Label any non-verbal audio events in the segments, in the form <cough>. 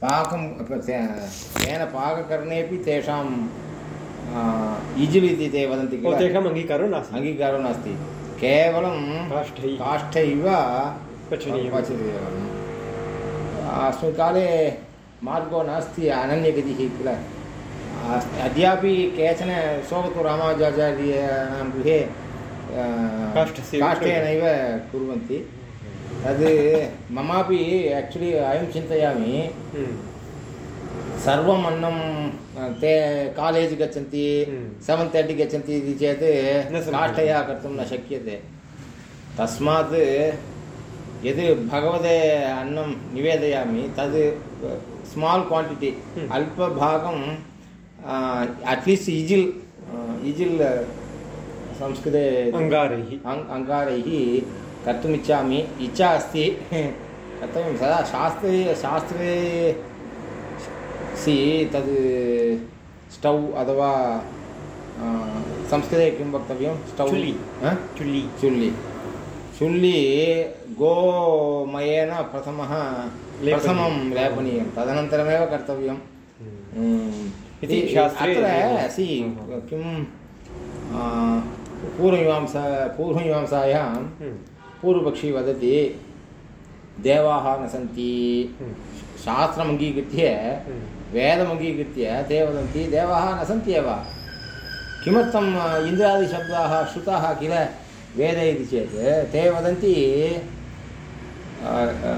पाकं तेन पाककरणेपि तेषां इजिल् इति ते वदन्ति किल? तेषाम् अङ्गीकारो नास्ति। अङ्गीकारो नास्ति। केवलं काष्ठैः काष्ठैव पचनीयं। पचति अस्मिन् काले मार्गो नास्ति अनन्यगतिः किल? अद्यापि केचन सोगतु रामानुजाचार्याणां गृहे काष्ठेनैव कुर्वन्ति। तद् ममापि आक्चुलि अहं चिन्तयामि हम्म, सर्वम् अन्नं अ, ते कालेज् गच्छन्ति हम्म। सेवेन् तर्टि गच्छन्ति इति चेत् न सम्भवति। काष्ठया कर्तुं न शक्यते तस्मात् यद् भगवते अन्नं निवेदयामि तद् स्माल् क्वाण्टिटि हम्म। अल्पभागं अट्लीस्ट् इजिल् इजिल् संस्कृते अङ्गारैः अङ् कर्तुमिच्छामि। इच्छा अस्ति। कर्तव्यं सदा शास्त्रे शास्त्रे सि तद् स्टौ अथवा संस्कृते किं वक्तव्यं? स्टौ। चुल्ली। चुल्ली। चुल्ली। गोमयेन प्रथमः। प्रथमं लेपनीयं। तदनन्तरमेव कर्तव्यं हम्म। इति अत्र सि हम्म। किं पूर्वमीमांसा पूर्वमीमांसायां हम्म, पूर्वपक्षी वदति देवाः न सन्ति हम्म, शास्त्रम् अङ्गीकृत्य हम्म, वेदम् अङ्गीकृत्य ते वदन्ति देवाः न सन्ति एव किमर्थम् इन्द्रादिशब्दाः श्रुताः किल वेदे इति चेत् ते वदन्ति अ, अ,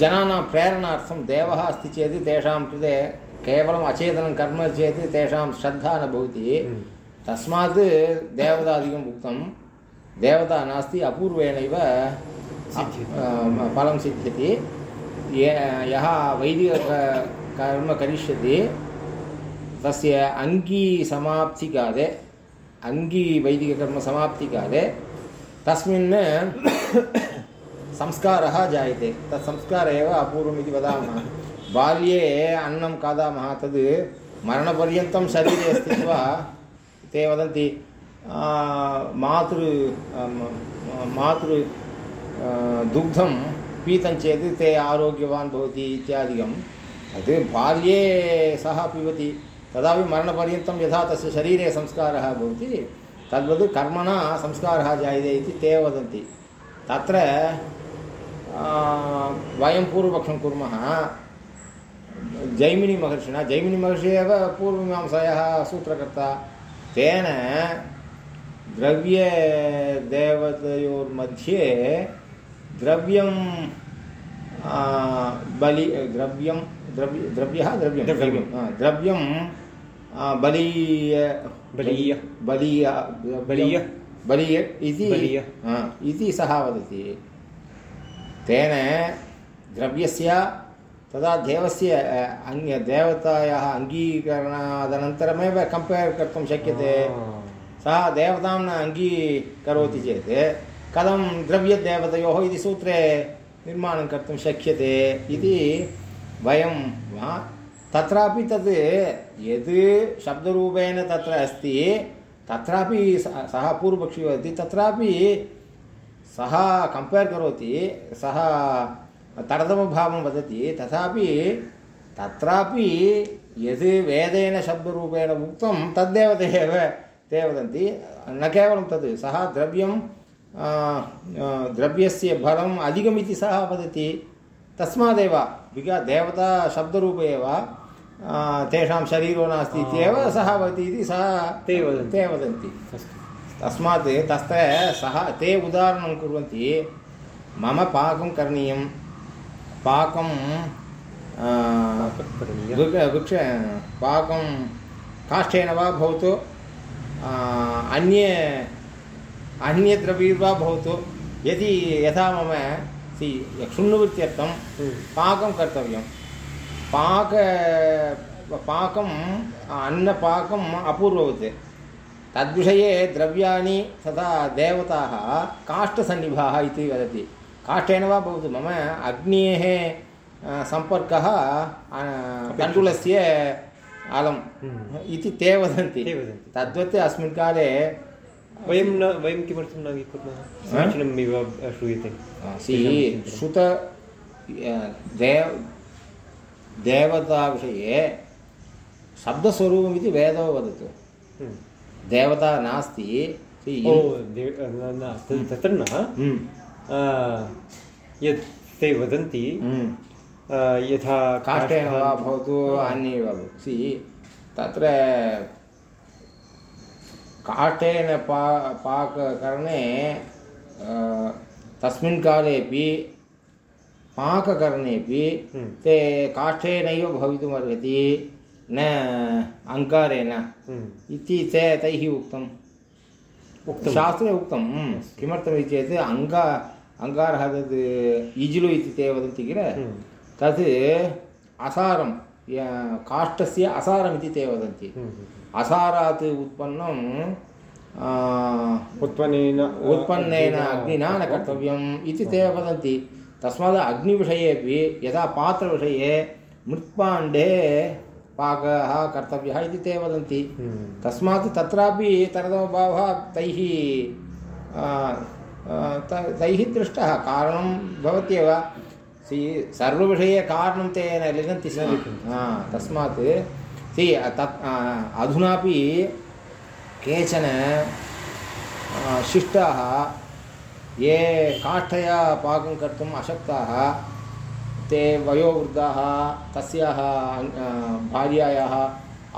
जनानां प्रेरणार्थं देवः अस्ति चेत् तेषां कृते केवलम् अचेतनं कर्म चेत् तेषां श्रद्धा न भवति हम्म, तस्मात् देवतादिकम् उक्तं देवता नास्ति अपूर्वेणैव। फलं सिद्ध्यति ये- वैदिककर्म करिष्यति, तस्य अङ्गीसमाप्तिकाले अङ्गीवैदिककर्मसमाप्तिकाले तस्मिन् <coughs> संस्कारः जायते तत् संस्कारः एव अपूर्वम् इति वदामः बाल्ये अन्नं खादामः, तद् मरणपर्यन्तं शरीरे स्थित्वा ते वदन्ति मातृ मातृ दुग्धं पीतं चेत् ते आरोग्यवान् भवति इत्यादिकं। तद् बाल्ये सः पिबति, तदापि मरणपर्यन्तं यथा तस्य शरीरे संस्कारः भवति तद्वत् कर्मणा संस्कारः जायते इति ते वदन्ति। तत्र वयं पूर्वपक्षं कुर्मः, जैमिनिमहर्षिणा, जैमिनिमहर्षि एव पूर्वमीमांसायाः सूत्रकर्ता, तेन द्रव्यदेवतयोर्मध्ये द्रव्यं आ, बलि द्रव्यं द्रव्य द्रव्यः द्रव्यं द्रव्यं। द्रव्यं आ, द्रव्यं आ, बलीय बलीय। बलीय बलीय। बलीय इति। इति सः वदति तेन द्रव्यस्य तदा देवस्य अन्य देवतायाः अङ्गीकरणादनन्तरमेव कम्पेर् कर्तुं शक्यते सः देवतां न अङ्गीकरोति चेत् कथं द्रव्यदेवतयोः इति सूत्रे निर्माणं कर्तुं शक्यते इति वयं वा तत्रापि तद् यद् शब्दरूपेण तत्र अस्ति, तत्रापि सः पूर्वपक्षी वदति, तत्रापि सः कम्पेर् करोति, सः तडतमभावं वदति, तथापि तत्रापि यद् वेदेन शब्दरूपेण उक्तं तद्देव ते एव ते वदन्ति न केवलं तद् सः द्रव्यं द्रव्यस्य बलम् अधिकमिति सः वदति। तस्मादेव विगा देवता शब्दरूपे एव तेषां शरीरो नास्ति इत्येव सः वदति इति सः ते वदन्ति। ते वदन्ति। तस्मात् तत्र सः ते उदाहरणं कुर्वन्ति। मम पाकं करणीयं। पाकं वृक्ष पाकं काष्ठेन वा भवतु। अन्ये अन्यद्रव्यैर्वा भवतु। यदि यथा मम सि क्षुण्णवृत्त्यर्थं हम्म, पाकं कर्तव्यं। पाक पाकम् अन्नपाकम् अपूर्ववत्। तद्विषये द्रव्याणि तथा देवताः काष्ठसन्निभाः इति वदति। काष्ठेन वा भवतु। मम अग्नेः सम्पर्कः तण्डुलस्य अलम् हम्म। इति ते वदन्ति। तद्वत् अस्मिन् काले वयं न वयं किमर्थं न अङ्गीकुर्मः? समीचीनम् इव श्रूयते। श्रुत देव देवताविषये शब्दस्वरूपमिति वेदो वदतु। हम्म। देवता नास्ति तत्र न। हम्म, यत् ते वदन्ति यथा काष्ठेन वा भवतु अन्ये वा भवतु सि तत्र काष्ठेन पा पाककरणे तस्मिन् कालेपि पाककरणेपि हम्म। ते काष्ठेनैव भवितुमर्हति न अङ्कारेण हम्म। इति ते तैः उक्तम् उक्तं शास्त्रे उक्तं हम्म। किमर्थमिति चेत् अङ्गा अङ्गारः तद् इजिलु इति ते वदन्ति किल। तत् असारं काष्ठस्य असारमिति ते वदन्ति. हम्म। असारात् उत्पन्नं उत्पन्नेन उत्पन्नेन अग्निना न कर्तव्यम्. इति ते वदन्ति. तस्मात् अग्निविषयेपि यदा पात्रविषये मृत्पाण्डे पाकः कर्तव्यः इति ते वदन्ति. हम्म। तस्मात् तत्रापि तरतमभावः तैः तैः दृष्टः. कारणं भवत्येव. सि सर्वविषये कारणं ते न लिखन्ति स्म हा, तस्मात् सि तत् अधुनापि केचन शिष्टाः ये काष्ठया पाकं कर्तुम् अशक्ताः ते वयोवृद्धाः तस्याः भार्यायाः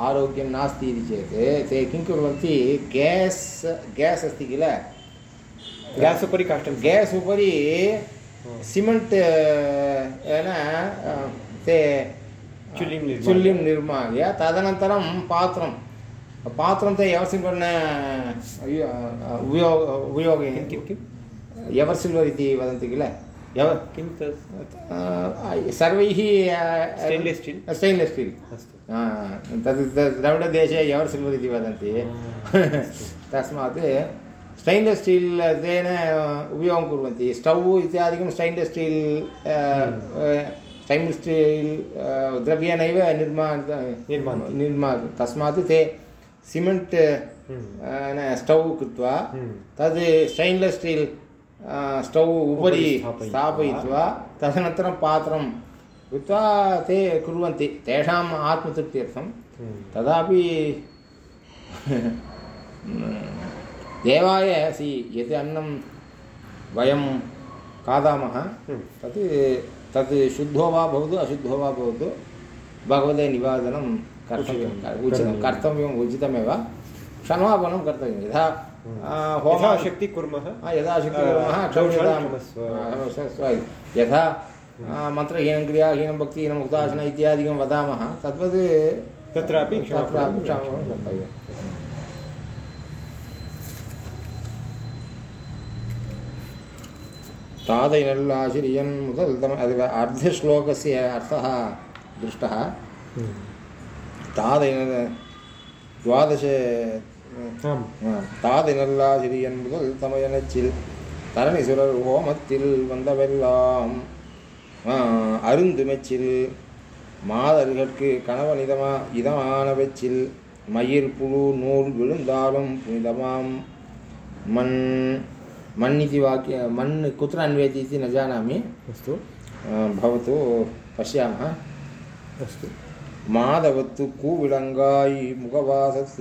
आरोग्यं नास्ति इति चेत् ते किं कुर्वन्ति गेस् गेस् अस्ति किल ग्यास् उपरि काष्ठं गेस् उपरि सिमेण्ट् येन आ, ते चुल्लिं निर्माय। चुल्लिं निर्माय तदनन्तरं पात्रं पात्रं ते एवर्सिल्वर् न उपयोग उपयोगयन्ति किं किं एवर् सिल्वर् इति वदन्ति किल एव किं तत् आ, सर्वैः Stainless steel? स्टैन्लेस् स्टील् अस्तु तद् तद् द्रविडदेशे एवर् सिल्वर् इति वदन्ति तस्मात् स्टैन्लेस् स्टील् तेन उपयोगं कुर्वन्ति स्टव् इत्यादिकं स्टैन्लेस् स्टील् स्टैन्लेस् स्टील् द्रव्येणैव निर्मा निर्मान्ति। निर्मा तस्मात् ते सिमेण्ट् स्टव् कृत्वा। तद् स्टैन्लेस् स्टील् स्टव् उपरि स्थापयित्वा। तदनन्तरं पात्रं कृत्वा ते कुर्वन्ति तेषाम् आत्मतृप्त्यर्थं। तदापि देवाय सि यत् अन्नं वयं खादामः हम्म। तत् तत् शुद्धो वा भवतु अशुद्धो वा भवतु भगवते निवादनं कर्तव्यं उचितं, कर्तव्यम् उचितमेव। क्षमापणं कर्तव्यं। यथा आ, होमः यथाशक्ति कुर्मः। यदा शक्ति आ, कुर्मः क्षम्यतां। यथा मन्त्रहीनं क्रियाहीनं भक्तिहीनम् उदासन इत्यादिकं वदामः तद्वत् तत्रापि तत्रापि क्षमापणं कर्तव्यम् தாதை நல்லாசிரியன் முதல் தம் அது அர்த்த அர்த்தம் அர்த்தா திருஷ்டா. தாதை துவாதச தாதை நல்லாசிரியன் முதல் தமயனச்சில் தரணிசுரர் ஹோமத்தில் வந்தவெல்லாம் அருந்துமெச்சில் மாதர்கட்கு கணவனிதமா இதமான வெச்சில் மயிர் புழு நூல் விழுந்தாலும் புனிதமாம். மண் मन्निति वाक्य मन् कुत्र अन्वयति इति न जानामि अस्तु। भवतु पश्यामः अस्तु माधवत्तु कूविलङ्गायि मुखवासत्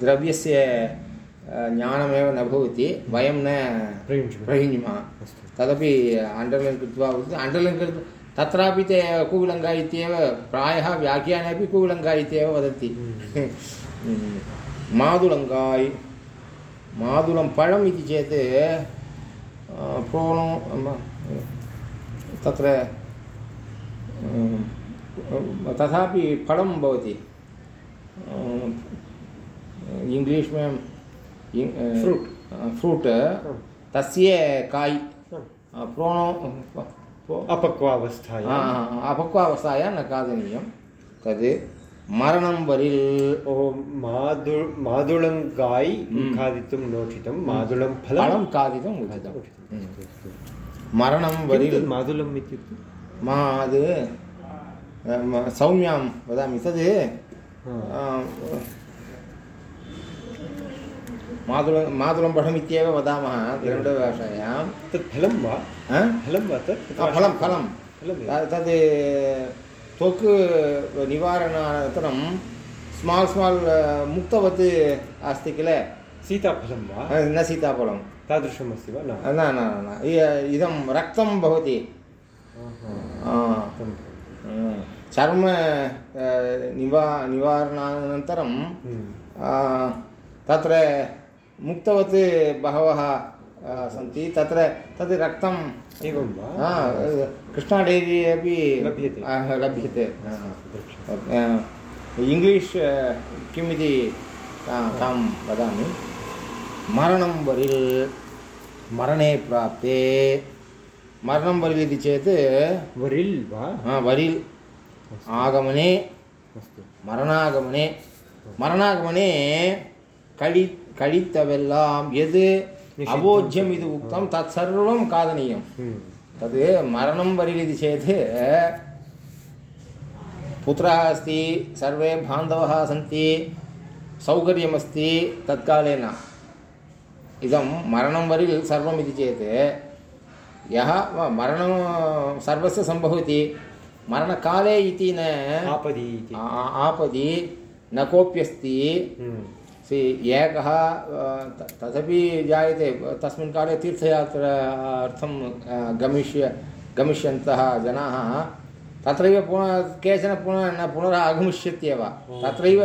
द्रव्यस्य ज्ञानमेव न भवति वयं न प्रयुञ्ज्मः तदपि अण्डर्लैन् कृत्वा वदति अण्डर्लैन् कृत्वा तत्रापि ते कूविलङ्गा इत्येव प्रायः व्याख्याने अपि कूविलङ्गा इत्येव वदन्ति मादुलङ्गाय् मादुलं पळम् इति चेत् म- तत्र तथापि फलं भवति इङ्ग्लिश् में Fruit. फ्रूट् तस्य काय्। प्रोणो अपक्वावस्थायां अपक्वावस्थायां न खादनीयं तद् मरणं वरिल् ओ मादु मादुळङ्गाय् हम्म. खादितुं नोचितं मादुळं फलं फलं खादितुम् उचितम् उचितम्। हम्म। अस्तु, अस्तु। मरणं किं वरिल् तत् मादुलम् इत्युक्ते माद् म- सौम्यां वदामि तद् हा। आ, मातुल मातुलम्बढम् इत्येव वदामः द्रविडभाषायां तत् फलं वा हा? फलं वा तत् आ, फलं फलं फलमेव त- तद् त्वक् निवारणानन्तरं स्माल् स्माल् मुक्तवत् अस्ति किल सीताफलं वा न सीताफलं तादृशमस्ति वा न न न न, न इ- इदं रक्तं भवति आहा, आ, तं फलं। आ, चर्म आ, निवा निवारणानन्तरं हम्म, आ, तत्र मुक्तवत् बहवः आ, सन्ति तत्र तद् रक्तम् एवं वा आ, कृष्णाडेरी अपि लभ्यते। आ, लभ्यते आ. वृक्षः। इङ्ग्लिश् किम् इति ता- तां वदामि मरणं वरिल् मरणे प्राप्ते मरणं वरिल् इति चेत् वरिल् वा हा, वरिल् आगमने अस्तु मरणागमने मरणागमने कळि कळितवेल्लां यद् अबोध्यम् इति उक्तं तत्सर्वं खादनीयं हम्म, तद् मरणं वरिल् इति चेत् पुत्रः अस्ति सर्वे बान्धवः सन्ति सौकर्यमस्ति तत्काले न इदं मरणं वरिल् सर्वम् इति चेत् यः व- मरणं सर्वस्य सम्भवति मरणकाले इति न आपदि इति आ- आ- आपदि न कोऽप्यस्ति हम्म, सि एकः तदपि जायते तस्मिन् काले तीर्थयात्रार्थं अ, गमिष्य गमिष्यन्तः जनाः तत्रैव पुनः केचन पुनः न पुनः आगमिष्यत्येव तत्रैव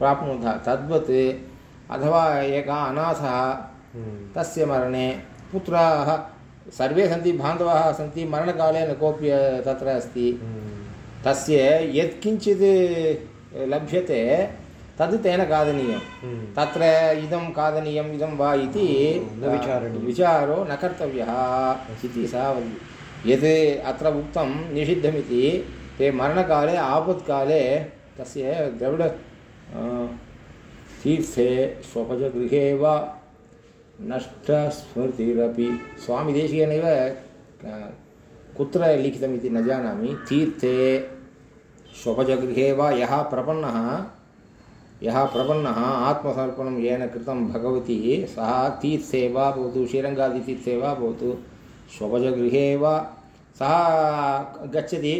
प्राप्नुतः तद्वत् अथवा एकः अनाथः हम्म, तस्य मरणे पुत्राः सर्वे सन्ति बान्धवाः सन्ति मरणकाले न कोऽपि तत्र अस्ति। हम्म, तस्य यत्किञ्चित् लभ्यते तद् तेन खादनीयं। हम्म, तत्र इदं खादनीयम् इदं वा इति। विचारो न कर्तव्यः इति सा वदति। यद् अत्र उक्तं निषिद्धमिति ते मरणकाले आपत्काले तस्य द्रविड तीर्थे स्वपजगृहे वा नष्टस्मृतिरपि। स्वामिदेशिकेनैव अ, कुत्र लिखितमिति न जानामि। तीर्थे स्वपजगृहे वा यः प्रपन्नः यः प्रपन्नः आत्मसमर्पणं येन कृतं भगवती, सः तीर्थे वा भवतु, श्रीरङ्गादितीर्थे वा भवतु स्वपजगृहे वा, सः गच्छति,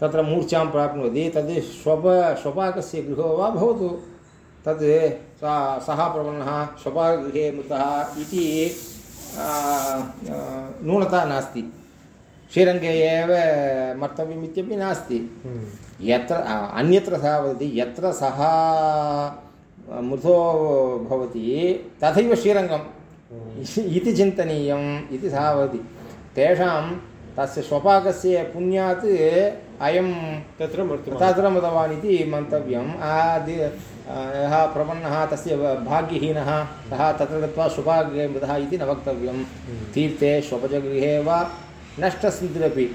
तत्र मूर्छां प्राप्नोति, तद् स्वप स्वपाकस्य गृहो वा भवतु, तद् सा, सः प्रपन्नः स्वपाकगृहे मृतः इति न्यूनता नास्ति। श्रीरङ्गे एव मर्तव्यमित्यपि नास्ति। हम्म, यत्र अन्यत्र सः वदति यत्र सः मृतो भवति तथैव श्रीरङ्गम्। इति चिन्तनीयम् इति सः वदति। तेषां तस्य स्वपाकस्य पुण्यात् अयं तत्र तत्र मतवान् इति मन्तव्यम्। आदि यः प्रपन्नः तस्य भाग्यहीनः सः तत्र गत्वा स्वपाके मृतः इति न वक्तव्यं तीर्थे स्वपजगृहे वा नष्टस्मृतिरपि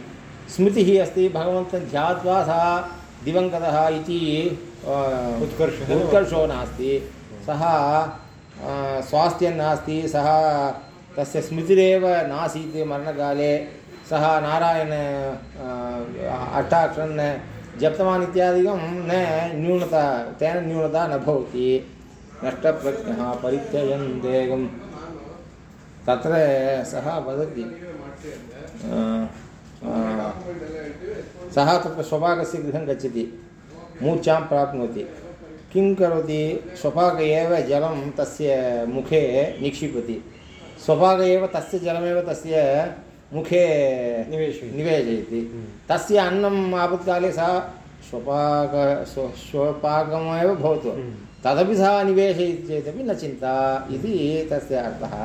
स्मृतिः अस्ति भगवन्तं ध्यात्वा सः दिवङ्गतः इति उत्कर्षः। उत्कर्षो नास्ति। सः स्वास्थ्यं नास्ति सः तस्य स्मृतिरेव नासीत् मरणकाले। सः नारायण अ, अट्टाक्षरं न जप्तवान् इत्यादिकं न न्यूनता तेन न्यूनता न भवति। नष्टप्रज्ञः परित्यजन् देगं तत्र सः वदति। सः तत्र स्वपाकस्य गृहं गच्छति मूर्छां प्राप्नोति किं करोति स्वपाक एव जलं तस्य मुखे निक्षिपति स्वपाक एव तस्य जलमेव तस्य मुखे निवेशयति। निवेशयति। तस्य अन्नम् आपत्काले सः स्वपाक स्व स्वपाकमेव भवतु हम्म। तदपि सः निवेशयति चेदपि न चिन्ता इति तस्य अर्थः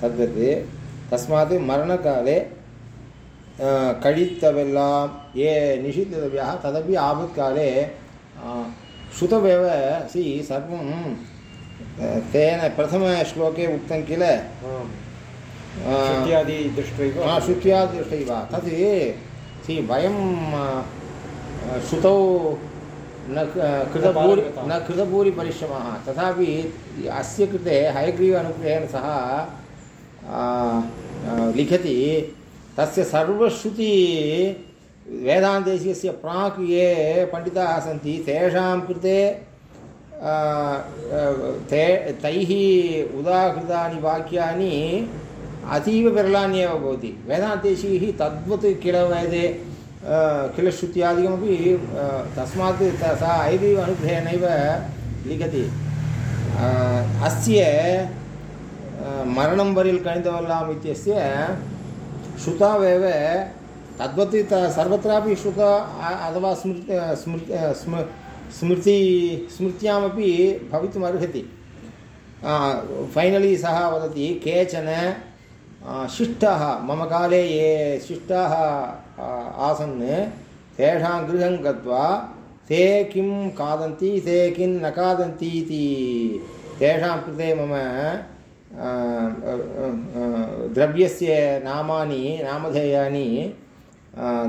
तद्वत् तस्मात् मरणकाले कळितवेल्लां ये तदपि आपत्काले अ, श्रुतमेव सि सर्वं तेन प्रथमश्लोके उक्तं किल श्रुत्यादि दृष्ट्वैव दृष्टैव तद् सि वयं श्रुतौ न कृतभूरि। न कृतभूरिपरिश्रमः तथापि अस्य कृते हयग्रीव अनुग्रहेण सः लिखति तस्य सर्वश्रुति वेदान्तदेशीयस्य प्राक् ये पण्डिताः सन्ति, तेषां कृते ते, तैः उदाहृतानि वाक्यानि अतीव विरलान्येव भवति। वेदान्तेशीः तद्वत् किल वेदे किल श्रुत्यादिकमपि तस्मात् सा ऐदैव अनुग्रहेणैव लिखति। अस्य मरणं वरिल् कणितवल्लाम् इत्यस्य श्रुतावेव तद्वत् सर्वत्रापि श्रुता अथवा स्मृति स्मृति स्म स्मृति, स्मृत्यामपि भवितुम् अर्हति। फैनलि सः वदति, केचन शिष्टाः, मम काले ये शिष्टाः आसन्, तेषां गृहं गत्वा ते किं खादन्ति, ते किं न खादन्ति इति तेषां कृते मम द्रव्यस्य नामानि नामधेयानि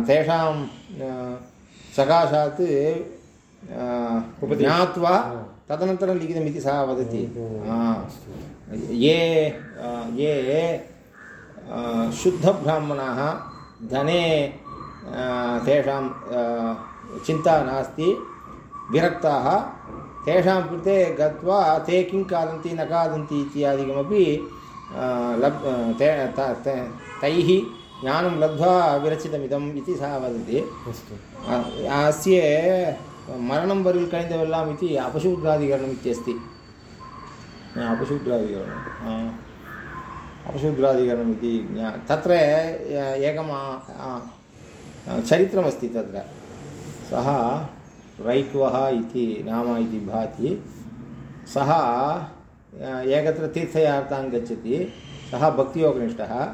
तेषां सकाशात् ज्ञात्वा तदनन्तरं लिखितमिति सः वदति। ये ये शुद्धब्राह्मणाः धने तेषां चिन्ता नास्ति विरक्ताः तेषां कृते गत्वा ते किं खादन्ति न खादन्ति इत्यादिकमपि लब् ते त- ज्ञानं लब्ध्वा विरचितमिदम् इति सः वदति। अस्तु। अस्य मरणं वरिल् कणितवल्लाम् इति अपशूद्राधिकरणम् इत्यस्ति। अपशूद्राधिकरणम्। अपशूद्राधिकरणम् इति तत्र एकम् चरित्रमस्ति तत्र। सः रैक्वः इति नाम इति भाति। सः, एकत्र तीर्थयात्रां गच्छति। सः भक्तियोगनिष्ठः।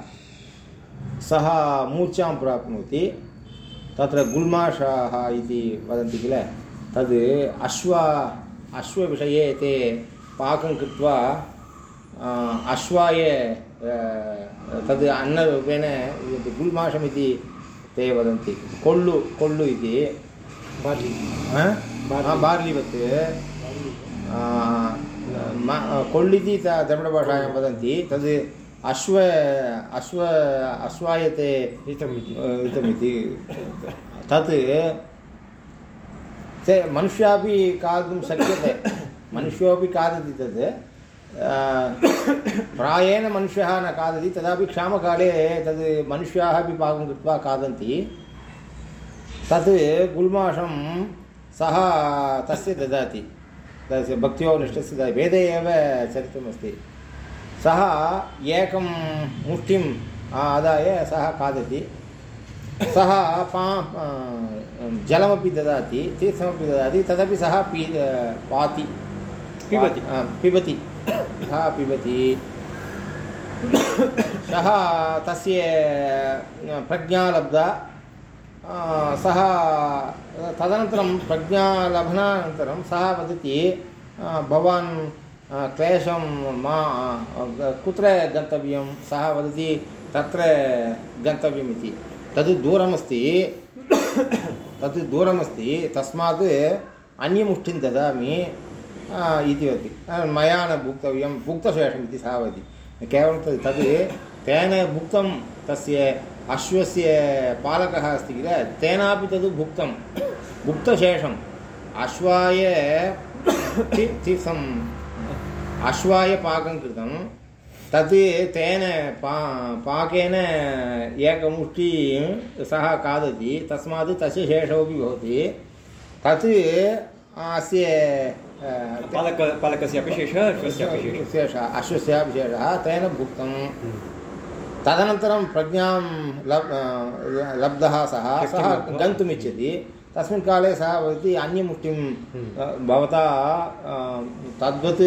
सः मूर्छां प्राप्नोति। तत्र गुल्माषाः इति वदन्ति किल? तद् अश्व, अश्वविषये ते पाकं कृत्वा अश्वाय तद् अन्नरूपेण गुल्माषमिति ते वदन्ति। कोल्लु कोल्लु इति बार्लि। कोल्लिति त द्रविडभाषायां वदन्ति तद् अश्व अश्व अश्वायते हितम् इति इदमिति तत् ते मनुष्यापि खादितुं शक्यते। मनुष्योपि खादति तत्। प्रायेण मनुष्यः न खादति तदापि क्षामकाले तद् मनुष्याः अपि पाकं कृत्वा खादन्ति। तत् गुल्माषं सः तस्य ददाति। तस्य भक्त्योनिष्ठस्य ददाति। वेदे एव चरित्रमस्ति सः एकं मुष्टिम् आदाय सः खादति। सः पा आ, जलमपि ददाति तीर्थमपि ददाति। तदपि सः पी पाति। पिबति। पिबति। सः पिबति। सः तस्य प्रज्ञा लब्धा आ, सः, तदनन्तरं प्रज्ञालभनानन्तरं सः वदति भवान् क्लेशं मा कुत्र गन्तव्यं? सः वदति, तत्र गन्तव्यमिति। तद् दूरमस्ति तत् दूरमस्ति, तस्मात् अन्यमुष्टिं ददामि इति वदति। मया न भुक्तव्यं भुक्तशेषम् इति सः वदति। केवलं तद् तद् तेन भुक्तं तस्य अश्वस्य पालकः अस्ति किल? तेनापि तद् भुक्तं भुक्तशेषम् अश्वाय अश्वाय पाकं कृतं। तत् तेन पा पाकेन एकमुष्टिं सः खादति तस्मात् तस्य शेषोपि भवति। तत् अस्य पालक पालकस्यापि शेषः अश्वस्यापि शेषः। शेषः अश्वस्यापि शेषः तेन भुक्तं तदनन्तरं प्रज्ञां लब् लब्धः सः सः गन्तुमिच्छति। तस्मिन् काले सः वदति अन्यमुष्टिं अ, भवता तद्वत्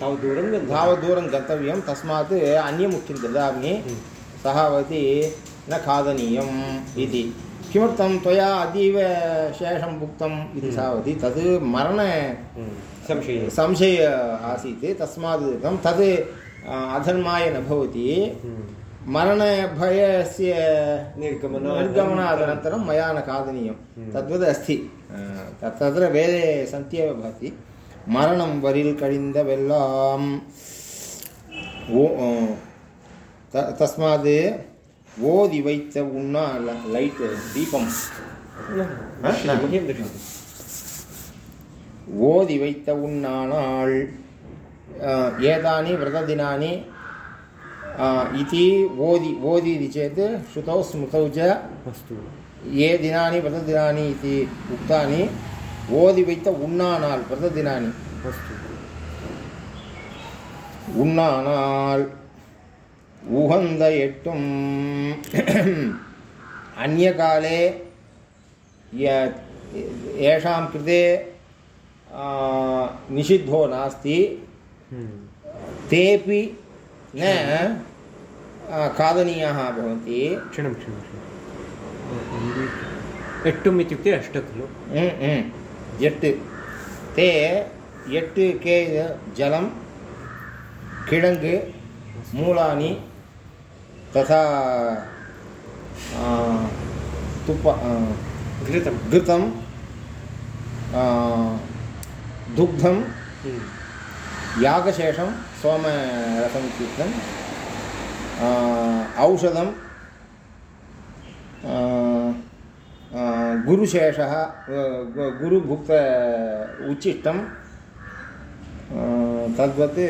तावत् दूरं गन्तव्यं तावत् दूरं गन्तव्यं तस्मात् अन्यमुष्टिं ददामि। सः वदति न खादनीयम् इति। किमर्थं त्वया अतीव शेषं भुक्तम् इति सः वदति तद् मरण हम्म, संशये। संशय आसीत्। तस्मात् कृतं तद् अधर्माय न भवति। हम्म, मरणभयस्य निर्गमनात् निर्गमनादनन्तरं मया न खादनीयं हम्म. तद्वद् अस्ति अ, तत् तत्र वेदे सन्त्येव भाति मरणं वरिल् कडिन्दवेल्लाम् ஓ த- தஸ்மாத் ஓதி வைத்த உண்ணா லைட் தீபம் पश्यतु, मह्यं दृश्यते ஓதி வைத்த உண்ணானாள் अ, एतानि व्रतदिनानि अ, इति ओदि ओदि इति चेत् श्रुतौ स्मृतौ च अस्तु ये दिनानि व्रतदिनानि इति उक्तानि ஓதி வைத்த உண்ணானால் விரததினானி अस्तु உண்ணானால் உகந்த எட்டும் अन्यकाले य- येषां कृते आ, निषिद्धो नास्ति हम्म। तेपि न आ, खादनीयाः भवन्ति। क्षणं क्षणं एट्टुम् इत्युक्ते अष्ट खलु। यट् ते यट् के जलं किडङ्ग् मूलानि तथा तुप घृतं। घृतं दुग्धं यागशेषं सोमरसं कृतं औषधं गुरुशेषः गुरुभुक्त उच्छिष्टं तद्वत्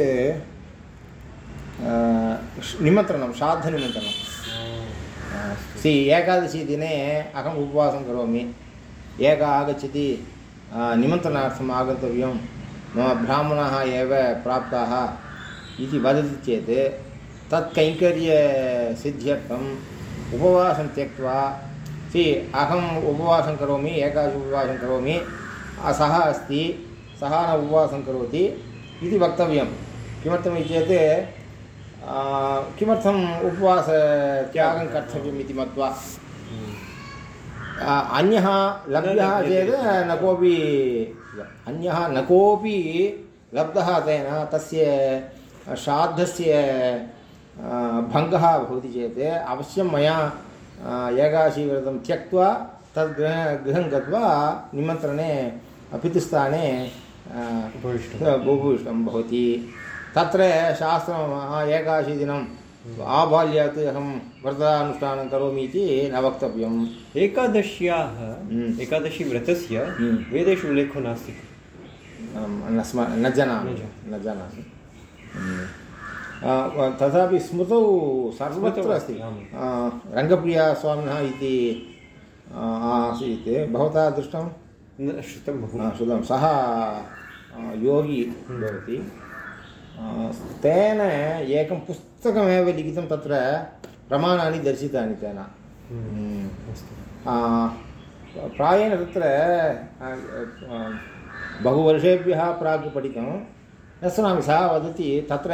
निमन्त्रणं श्राद्धनिमन्त्रणं सि एकादशीदिने अहम् उपवासं करोमि एकः आगच्छति निमन्त्रणार्थम् आगन्तव्यं मम ब्राह्मणाः एव प्राप्ताः इति वदति चेत् तत् कैङ्कर्यसिद्ध्यर्थम् उपवासं त्यक्त्वा, सि, अहम् उपवासं करोमि, एकादशी उपवासं करोमि सः अस्ति, सः न उपवासं करोति इति वक्तव्यं किमर्थमिति चेत् किमर्थम् उपवासत्यागं कर्तव्यम् इति मत्वा अन्यः न चेत्। न कोऽपि, अन्यः न कोऽपि लब्धः तेन तस्य श्राद्धस्य भङ्गः भवति चेत् अवश्यं मया आ, एकादशीव्रतं त्यक्त्वा तद् गृह गृहं गत्वा निमन्त्रणे पितृस्थाने उपविष्टं भवति। तत्र शास्त्रम् आ, एकादशीदिनम् आबाल्यात् अहं व्रतानुष्ठानं करोमि इति न वक्तव्यम्। एकादश्याः हम्म। एकादशीव्रतस्य हम्म। वेदेषु उल्लेखो नास्ति। न स्म न जानामि न जानामि। तथापि स्मृतौ सर्वत्र अस्ति। रङ्गप्रियास्वामिनः इति आसीत्। भवता दृष्टं? श्रुतं श्रुतं। सः योगी भवति। तेन एकं पुस्तकमेव लिखितं तत्र प्रमाणानि दर्शितानि तेन। हम्म। हम्म। प्रायेण तत्र बहुवर्षेभ्यः प्राक् पठितं। न शृणोमि सः वदति तत्र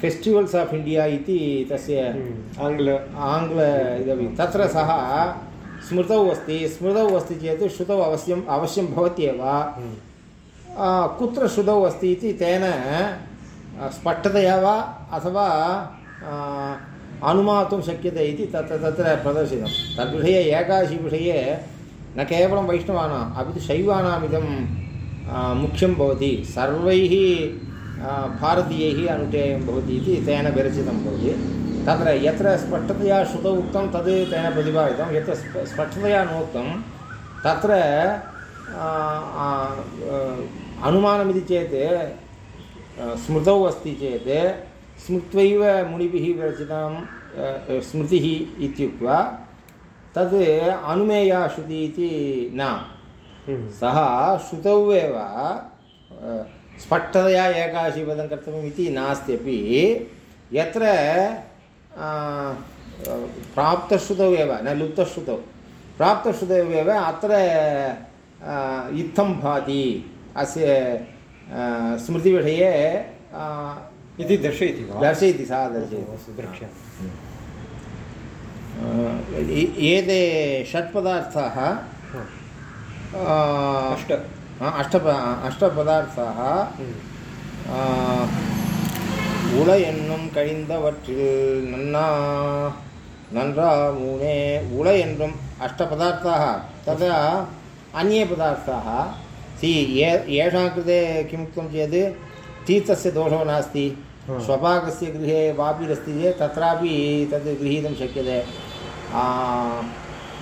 फेस्टिवल्स् आफ् इण्डिया इति तस्य हम्म। आङ्ग्ल आङ्ग्ल तत्र सः स्मृतौ अस्ति स्मृतौ अस्ति चेत् श्रुतौ अवश्यम् अवश्यं भवत्येव हम्म। कुत्र श्रुतौ अस्ति इति तेन स्पष्टतया वा अथवा अनुमातुं शक्यते इति तत्र तत्र प्रदर्शितं तद्विषये एकादशीविषये न केवलं वैष्णवानाम् अपि तु शैवानामिदं मुख्यं भवति सर्वैः भारतीयैः अनुष्ठेयं भवति इति तेन विरचितं भवति। तत्र यत्र स्पष्टतया श्रुतौ उक्तं तद् तेन प्रतिपादितं। यत्र स्प- स्पष्टतया नोक्तं तत्र अनुमानमिति चेत् स्मृतौ अस्ति चेत् स्मृत्वैव मुनिभिः विरचितं स्मृतिः इत्युक्त्वा तद् अनुमेया श्रुतिः इति न। हम्म। सः श्रुतौ एव स्पष्टतया एकादशीपदं कर्तव्यम् इति नास्त्यपि यत्र प्राप्तश्रुतौ एव न लुप्तश्रुतौ प्राप्तश्रुतौ एव अत्र इत्थं भाति अस्य स्मृतिविषये इति दर्शयति दर्शयति सः दर्शयति। एते षट्पदार्थाः अष्ट। आ, अष्ट अष्टपदार्थाः हम्म। ஆ, உள என்னும் கழிந்தவற்றில் நன்னா நன்றா மூனே உள என்றும் अष्टपदार्थाः तथा अन्ये पदार्थाः सि ये येषां कृते किमुक्तं चेत् तीर्थस्य दोषो नास्ति हा। स्वपाकस्य गृहे वापिरस्ति चेत् तत्रापि तद् गृहीतुं शक्यते आ,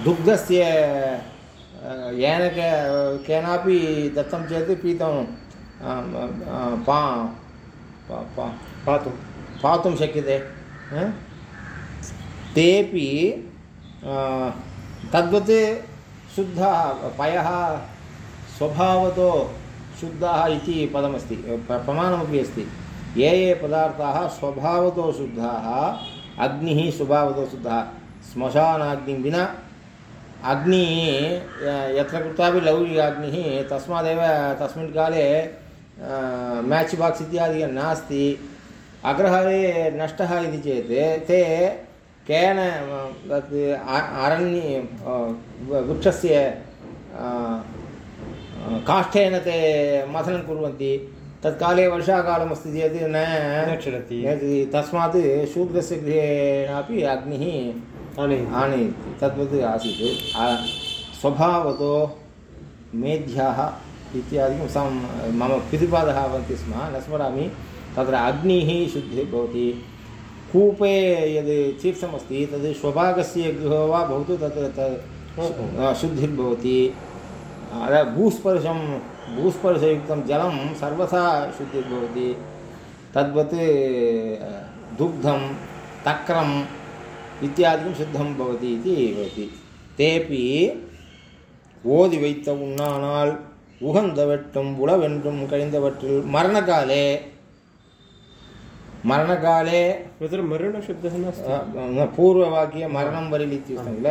दुग्धस्य आ, येन के केनापि दत्तं चेत् पीतं पा पातुं पातुं शक्यते? तेपि तद्वत् शुद्धः पयः स्वभावतो शुद्धः इति पदमस्ति प्रमाणमपि अस्ति ये ये पदार्थाः स्वभावतो शुद्धाः अग्निः स्वभावतो शुद्धः श्मशानाग्निं विना अग्निः यत्र कुत्रापि लौकिकाग्निः तस्मादेव तस्मिन् काले म्याच् बाक्स् इत्यादिकं नास्ति अग्रहारे नष्टः इति चेत् ते केन तत् अरण्ये वृक्षस्य काष्ठेन ते मथनं कुर्वन्ति तत्काले वर्षाकालमस्ति चेत् न नयति। तस्मात् शूद्रस्य गृहेणापि अग्निः आनयति आनयति तद्वत् आसीत्। स्वभावतो मेध्याः इत्यादिकं सं मम पितृपादः वदन्ति स्म न स्मरामि। तत्र अग्निः शुद्धिर्भवति कूपे यद् तीर्थमस्ति तद् स्वभागस्य गृहो वा भवतु तत् तत् ओहो। शुद्धिर्भवति भूस्पर्शं भूस्पर्शयुक्तं जलं सर्वथा शुद्धिर्भवति तद्वत् दुग्धं तक्रम् इत्यादिकं शुद्धं भवति इति भवति तेपि ஓதி வைத்த உண்ணானால் உகந்தவற்றும் உளவென்றும் கழிந்தவற்றில் மரணகாலே मरणकाले तत्र मरणशब्दः नास्ति अ, पूर्ववाक्ये मरणं वरिल् इत्युक्तं किल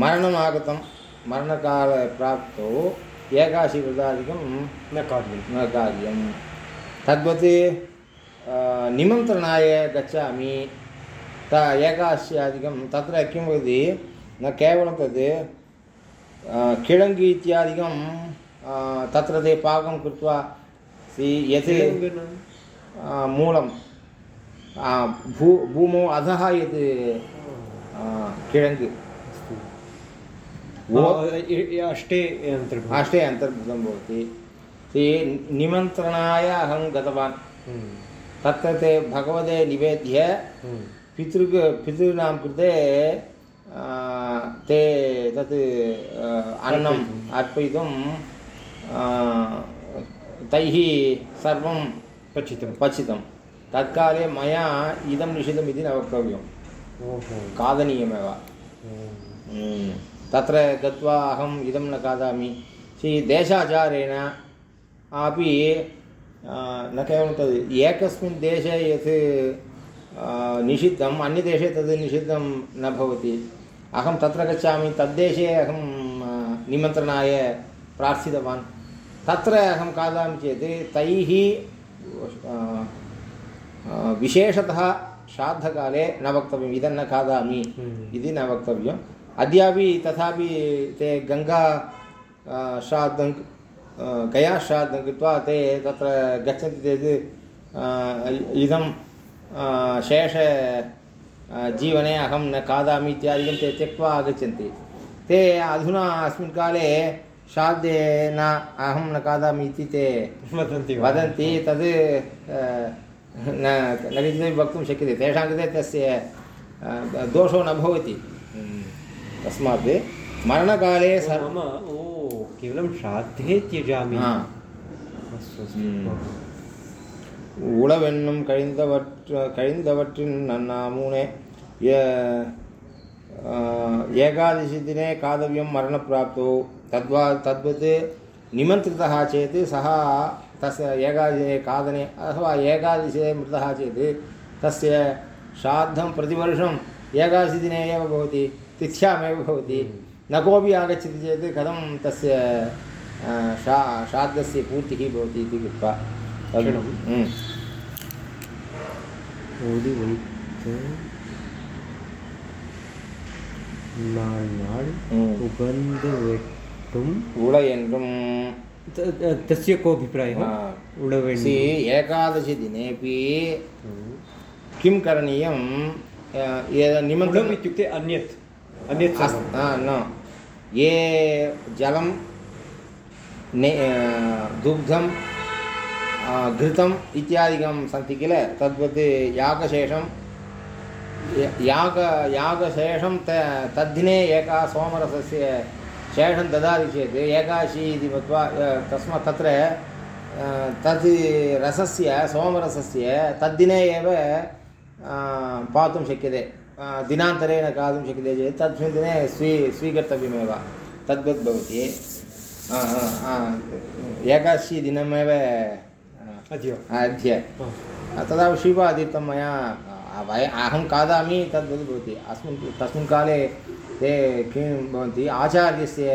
मरणम् आगतं मरणकालप्राप्तौ एकाशीव्रतादिकं न कार्यं न कार्यं तद्वत् अ, निमन्त्रणाय गच्छामि त एकादश्यादिकं तत्र किं भवति न केवलं तद् किळङ्गि इत्यादिकं तत्र ते पाकं कृत्वा यत् मूलं भू भूमौ अधः यत् ए- अष्टे अष्टे अन्तर्भूतं भवति। ते निमन्त्रणाय अहं गतवान्। हम्म, तत्र ते भगवते निवेद्य हम्म, पितृ पितॄणां कृते ते तत् अन्नम् अर्पयितुं तैः सर्वं पचितं पचितं तत्काले मया इदं निषिद्धम् इति न वक्तव्यं खादनीयमेव। हम्म. तत्र गत्वा अहम् इदं न खादामि। श्री देशाचारेण अपि न केवलं तद् एकस्मिन् देशे यत् निषिद्धम् अन्यदेशे तद् निषिद्धं न भवति। अहं तत्र गच्छामि तद्देशे अहं निमन्त्रणाय प्रार्थितवान्। तत्र अहं खादामि चेत् तैः विशेषतः श्राद्धकाले न वक्तव्यम् इदं न खादामि हम्म। इति न वक्तव्यम्। अद्यापि तथापि ते गङ्गा श्राद्धं आ, गयाश्राद्धं कृत्वा ते तत्र गच्छन्ति चेत् इदं शेष जीवने अहं न खादामि इत्यादिकं ते त्यक्त्वा आगच्छन्ति। ते अधुना अस्मिन् काले श्राद्धे न अहं न खादामि इति ते वदन्ति वदन्ति तद् न न किञ्चिदपि वक्तुं शक्यते। तेषां कृते तस्य दोषो न भवति। तस्मात् मरणकाले सर्व केवलं श्राद्धे त्यजामि. உளவென்னும் கழிந்தவற்ற கழிந்தவற்றின் நன்னாமூனே ய- आ, एकादशीदिने खादव्यं मरणप्राप्तौ तद्वा तद्वत् निमन्त्रितः चेत् सः तस्य एकादशे खादने अथवा एकादशे मृतः चेत् तस्य श्राद्धं प्रतिवर्षम् एकादशीदिने एव भवति तिथ्यामेव भवति न कोऽपि आगच्छति चेत् कथं तस्य आ, श्रा श्राद्धस्य पूर्तिः भवति इति कृत्वा तद्- क्षणम्. ம். ஓடி வைத்த நாள் நாள் ம். உகந்து வெட்டும் उळ என்றும் त- त- तस्य को अभिप्रायः आ, उडवेण् सि एकादशदिनेपि किं करणीयं अ, यद् उडम् निमन्त्रणम् इत्युक्ते अन्यत् अन्यत् अस्- सर्वम् आ, न ये जलं ने अ, दुग्धं अ, घृतम् इत्यादिकं सन्ति किल? तद्वत् यागशेषं याग, यागशेषं त, तद्दिने एकः सोमरसस्य शेषं ददाति चेत् एकादशी इति मत्वा तस्मात् तत्र तत् रसस्य, सोमरसस्य तद्दिने एव पातुं शक्यते दिनान्तरेण खादितुं शक्यते चेत्, तस्मिन् दिने स्वी, स्वीकर्तव्यमेव, तद्वत् भवति। अद्य अद्य. तदा शिवातीर्थं मया अ, वय अहं खादामि तद्वद् भवति अस्मिन् तस्मिन् काले ते किं भवन्ति आचार्यस्य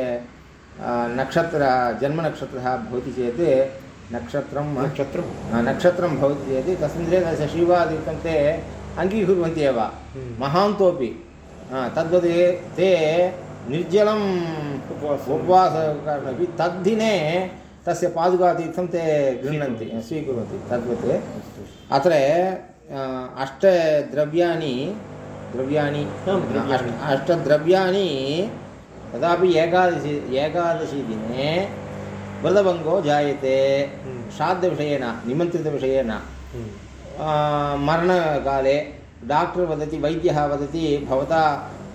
नक्षत्र जन्मनक्षत्रः भवति चेत् नक्षत्रं नक्षत्रं नक्षत्रं भवति चेत् तस्मिन् दिने तस्य शिवातीर्थं ते अङ्गीकुर्वन्ति एव हम्म. महान्तोपि तद्वत् ते निर्जलम् उपवासम्. उपवासकारणमपि तद्दिने तस्य पादुकातीर्थं ते गृह्णन्ति स्वीकुर्वन्ति। तद्वत्। अत्र अष्टद्रव्याणि द्रव्याणि अष्टद्रव्याणि तदापि एकादशी एकादशीदिने व्रतभङ्गो जायते। हम्म. श्राद्धविषयेन निमन्त्रितविषयेन हम्म. मरणकाले डाक्टर् वदति वैद्यः वदति भवता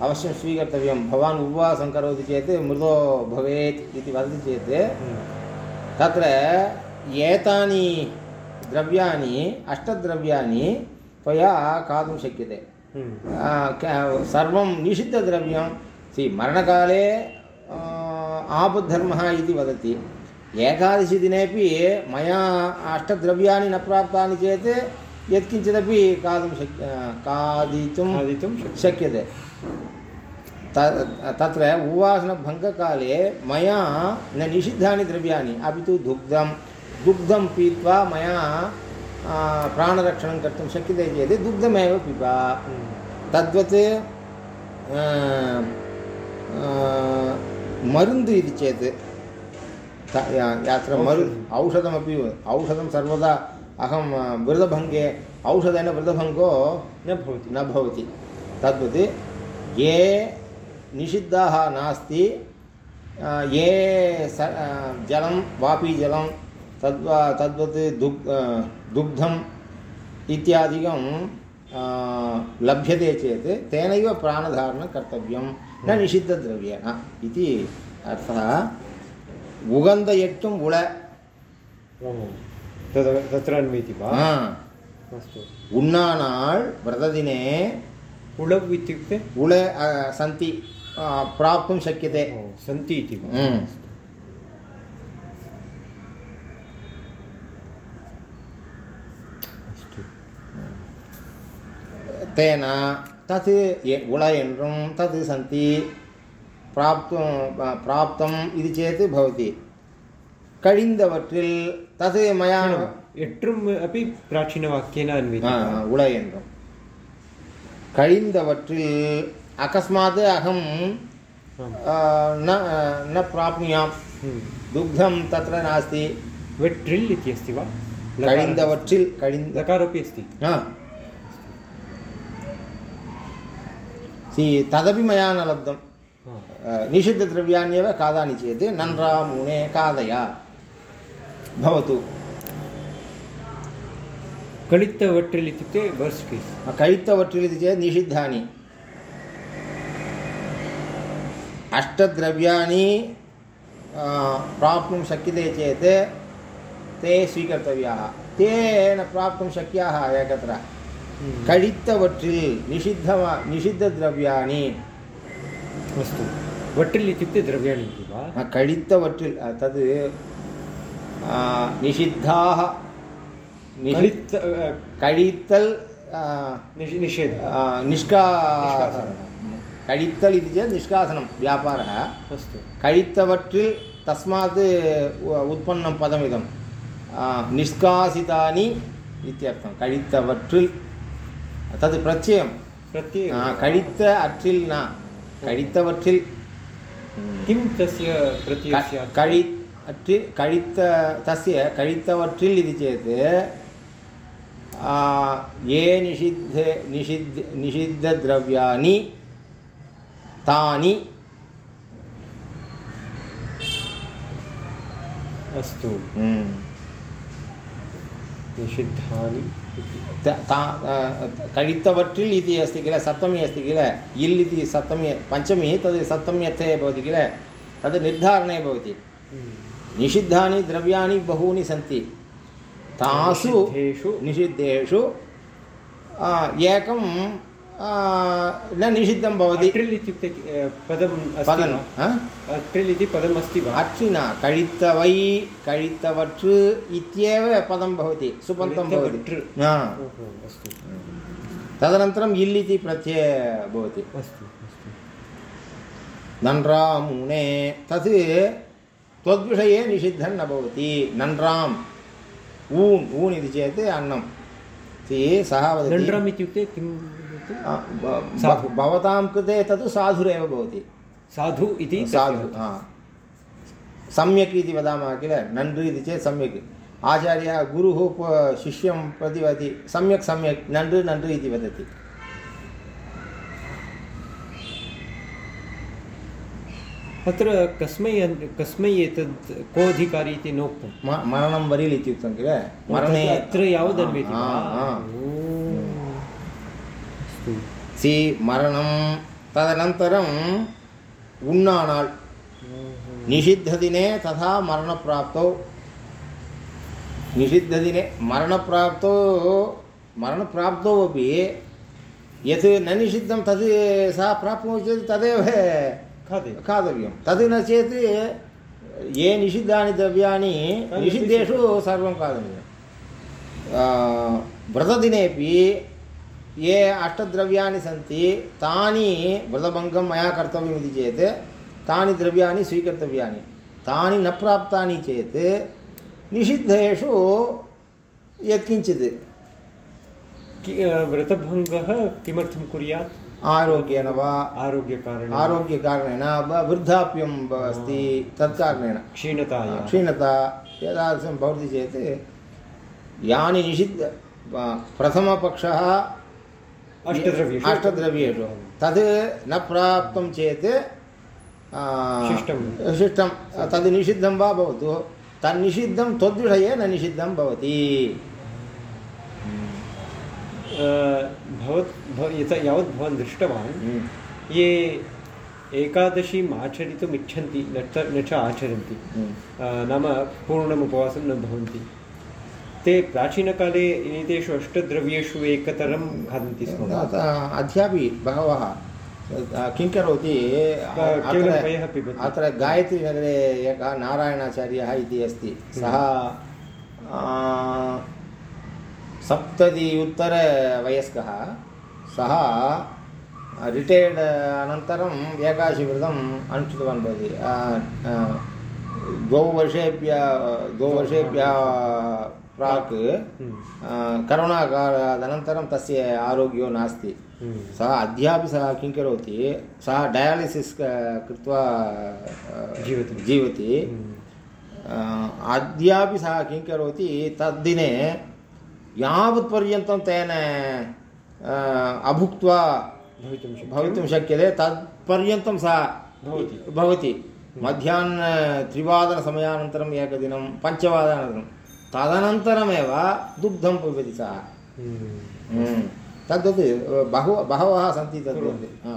अवश्यं स्वीकर्तव्यं। भवान् उपवासं करोति चेत् मृदो भवेत् इति वदति चेत् हम्म. तत्र एतानि द्रव्याणि अष्टद्रव्याणि त्वया खादितुं शक्यते हम्म. सर्वं निषिद्धद्रव्यं सि मरणकाले आपद्धर्मः इति वदति एकादशीदिनेपि मया अष्टद्रव्याणि न प्राप्तानि चेत् यत्किञ्चिदपि खादितुं शक् खादितुं खादितुं शक्यते. तत्र उवासनभङ्गकाले मया न निषिद्धानि द्रव्याणि अपि तु दुग्धं दुग्धं पीत्वा मया प्राणरक्षणं कर्तुं शक्यते चेत् दुग्धमेव पिब. तद्वत् मरुन्दु इति चेत् यत्र मरु औषधमपि औषधं सर्वदा अहं व्रतभङ्गे औषधेन व्रतभङ्गो न भवति। न भवति। तद्वत् ये निषिद्धाः नास्ति। ये स जलं वापीजलं तद्वा तद्वत् दुग् दुग्धम् इत्यादिकं लभ्यते चेत् तेनैव प्राणधारणं कर्तव्यं। न निषिद्धद्रव्येण इति अर्थः। उगन्ध एट्टुम् उळ तत्र अन्वयति वा? अस्तु। उण्णानाळ् व्रतदिने उळव् इत्युक्ते? उळ सन्ति। प्राप्तुं शक्यते सन्ति इति तेन तत् उलयन्त्रं एन्ड्रुं तत् सन्ति प्राप्तुं प्राप्तम् इति चेत् भवति कळिन्दवट्रिल् तत् मया எற்றும் அப்படி பிராச்சீனவாக்கியன அன்வி उलयन्त्रं என்றும் अकस्मात् अहं हाँ। न न प्राप्नुयां हाँ। दुग्धं तत्र नास्ति। वेट्रिल् इति अस्ति वा? कळिन्दवट्रिल् कळिन् लकारोपि अस्ति। सि तदपि मया न लब्धं हाँ। निषिद्धद्रव्याण्येव खादानि चेत् नन्रामूणे खादय। भवतु। कळित्तवट्रिल् इत्युक्ते वर्स्ट् केस् इति चेत् निषिद्धानि। अष्टद्रव्याणि प्राप्तुं शक्यते चेत् ते स्वीकर्तव्याः। ते न प्राप्तुं शक्याः एकत्र। हम्म। कळित्तवट्रिल् निषिद्ध निषिद्धद्रव्याणि। अस्तु। वट्रिल् इत्युक्ते द्रव्याणि इति वा? कळित्तवट्रिल् तद् निषिद्धाः। कळित्तल् निषेध। निष्का கழித்தல் இது சேத் நிஷ்காசனம் வியாபாரः अस्तु கழித்தவற்றில் தஸ்மாத் உற்பத்தம் பதமிதம். நிஷ்காசிதானி இத்தியர்த்தம். கழித்தவற்றில் தது பிரத்யம். प्रत्ययं கழித்த அற்றில் நா கழித்தவற்றில். किं तस्य प्रत्ययस्य கழி அற்றில் கழித்த தஸ்ய கழித்தவற்றில் இது சேத் ये निषिद्धे निषिद्ध निषिद्धद्रव्याणि तानि अस्तु हम्म, निषिद्धानि इति त- ता अ, कळितवற்றிल् इति अस्ति किल सप्तमी अस्ति किल इल् इति सप्तमी पञ्चमी तद् सप्तमी अर्थे भवति किल तद् निर्धारणे भवति निषिद्धानि द्रव्याणि बहूनि सन्ति तासु निषिद्धेषु निषिद्धेषु आ, एकं आ, न निषिद्धं भवति अट्रिल् इत्युक्ते अ, पदम् अस्ति पदं वा? हा? अट्रिल् इति पदम् अस्ति वा अट्रिन कळितवै कळितवट् इत्येव पदं भवति सुपन्तं भवति कळितवट्। हा ओहो, अस्तु तदनन्तरम् इल् इति प्रत्ययः भवति अस्तु अस्तु नन्रामुने तत् त्वद्विषये निषिद्धं न भवति नन्राम् ऊन् ऊन् इति चेत् अन्नम् इति सः वदति दण्ड्रम् इत्युक्ते किम् इत्युक्ते? भवतां कृते तत् साधुरेव भवति। साधु इति साधु हा। सम्यक् इति वदामः किल? नन्द् इति चेत् सम्यक्। आचार्यः गुरुः शिष्यं प्रति वदति सम्यक् सम्यक्। नन्द् नन्द् इति वदति। अत्र कस्मै कस्मै एतत् कोऽधिकारी इति नोक्तं मरणं वरील् इति उक्तं किल? मरणे अत्र यावदन्वेति। सि मरणं तदनन्तरम् उण्णाणाल् निषिद्धदिने तथा मरणप्राप्तौ निषिद्धदिने मरणप्राप्तौ मरणप्राप्तौ अपि यत् न निषिद्धं तद् सः प्राप्नोति चेत् तदेव खादे खादव्यं तद् न चेत् ये निषिद्धानि द्रव्याणि निषिद्धेषु सर्वं खादनीयं व्रतदिनेपि ये अष्टद्रव्याणि सन्ति तानि व्रतभङ्गं मया कर्तव्यम् इति चेत् तानि द्रव्याणि स्वीकर्तव्यानि तानि न प्राप्तानि चेत् निषिद्धेषु यत्किञ्चित्। व्रतभङ्गः किमर्थं कुर्यात्? आरोग्येन वा आरोग्यकारणेन। आरोग्यकारणेन वा वृद्धाप्यं ब- अस्ति तत्कारणेन। क्षीणताया। क्षीणता एतादृशं भवति चेत् यानि निषिद्ध प्रथमपक्षः अष्टद्रव्येषु अष्टद्रव्येषु तद् न प्राप्तं चेत् शिष्टं। शिष्टं तद् निषिद्धं वा भवतु तन्निषिद्धं त्वद्विषये न निषिद्धं भवति भवत् भव यावत् भवान् दृष्टवान् हम्म। ये एकादशीम् आचरितुम् इच्छन्ति न च न च आचरन्ति हम्म। नाम पूर्णम् उपवासं न भवन्ति ते प्राचीनकाले एतेषु अष्टद्रव्येषु एकतरं खादन्ति स्म। अद्यापि बहवः किं करोति अत्र- गायत्रीनगरे एकः नारायणाचार्यः इति अस्ति। सः सप्तति उत्तरवयस्कः सः रिटैर्ड् अनन्तरम् एकादशीव्रतम् अनुष्ठितवान् भवति। द्वौ वर्षेभ्यः द्वौ वर्षेभ्यः प्राक् आ, करोनाकालादनन्तरं तस्य आरोग्यो नास्ति सः अद्यापि सः किं करोति सः डयालिसिस् कृत्वा जीवति। जीवति अद्यापि सः किं करोति तद्दिने यावत्पर्यन्तं तेन अभुक्त्वा भवितुं भवितुं शक्यते तत्पर्यन्तं सः भवति। भवति मध्याह्न त्रिवादनसमयानन्तरम् एकदिनं पञ्चवादनानन्तरं तदनन्तरमेव दुग्धं पिबति सः हम्म। तद्वत् बहु बहवः सन्ति तद्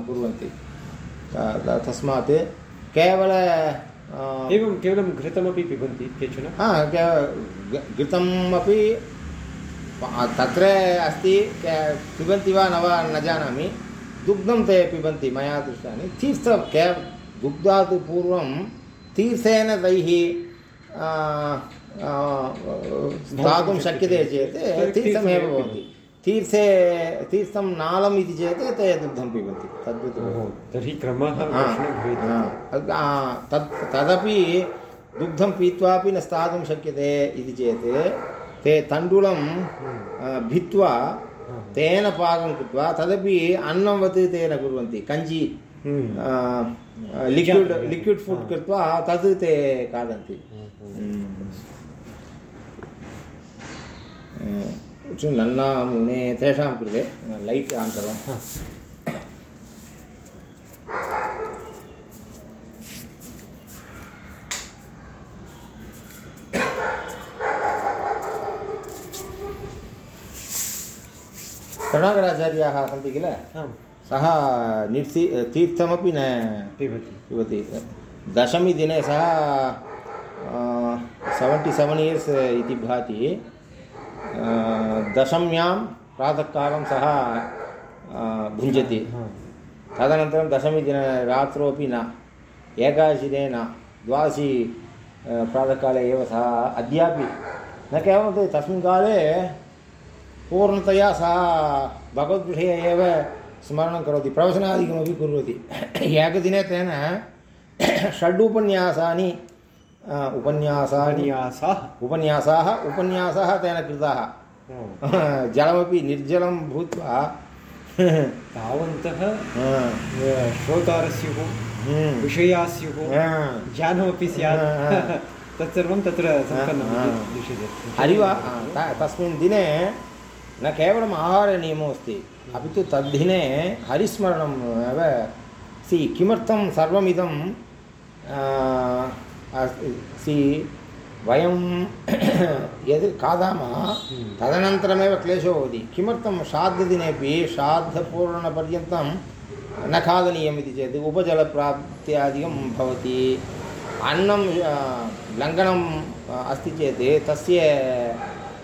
कुर्वन्ति। तस्मात् केवल एवं केवलं घृतमपि पिबन्ति केचन? हा, घृतम् अपि तत्र अस्ति पिबन्ति वा न वा न जानामि। दुग्धं ते पिबन्ति मया दृष्टानि। तीर्थ के दुग्धात् पूर्वं तीर्थेन तैः स्थातुं शक्यते चेत् तीर्थमेव भवति तीर्थे तीर्थं नालम् इति चेत् ते दुग्धं पिबन्ति तद्वत् तर्हि क्रमः तत् तदपि दुग्धं पीत्वापि न स्थातुं शक्यते इति चेत् ते तण्डुलं भित्त्वा तेन पाकं कृत्वा तदपि अन्नवत् ते न कुर्वन्ति आ, लिक्विड् लिक्विड् फुड् कृत्वा तद् ते खादन्ति नन्ना मुने तेषां कृते लैट् आन् करोमि। करुणाकराचार्याः सन्ति किल सः निर्सि तीर्थमपि न पिबति पिबति दशमीदिने सः सेवेण्टि सेवेन् इयर्स् इति भाति दशम्यां प्रातःकालं सः भुञ्जति। तदनन्तरं दशमीदिने रात्रोपि न एकादशिदिने न द्वादशी प्रातःकाले एव सः अद्यापि न। केवलं तस्मिन् काले पूर्णतया सः भगवद्विषये एव स्मरणं करोति प्रवचनादिकमपि कुर्वति। एकदिने तेन षड् उपन्यासानि उपन्यासानि उपन्यासः? उपन्यासाः उपन्यासाः तेन कृताः। जलमपि निर्जलं भूत्वा तावन्तः श्रोतारः स्युः विषयाः स्युः ज्ञानमपि स्यात्। तत्सर्वं तत्र हरिवा त- तस्मिन् दिने न केवलम् आहारनियमो अस्ति अपि तु तद्दिने हरिस्मरणम् एव सि किमर्थं सर्वमिदं सि वयं यद् खादामः तदनन्तरमेव क्लेशो भवति किमर्थं श्राद्धदिनेपि श्राद्धपूर्णपर्यन्तं न खादनीयम् इति चेत् उपजलप्राप्त्यादिकं भवति अन्नं अ, लङ्घनम् अ, अस्ति चेत् तस्य